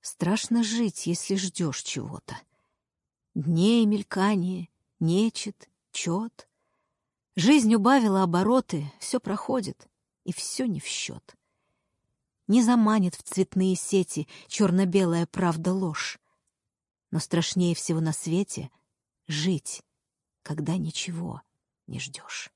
Страшно жить, если ждешь чего-то. Дней мелькание, нечет, чет. Жизнь убавила обороты, все проходит, и все не в счет. Не заманит в цветные сети черно-белая правда ложь. Но страшнее всего на свете — жить, когда ничего не ждешь.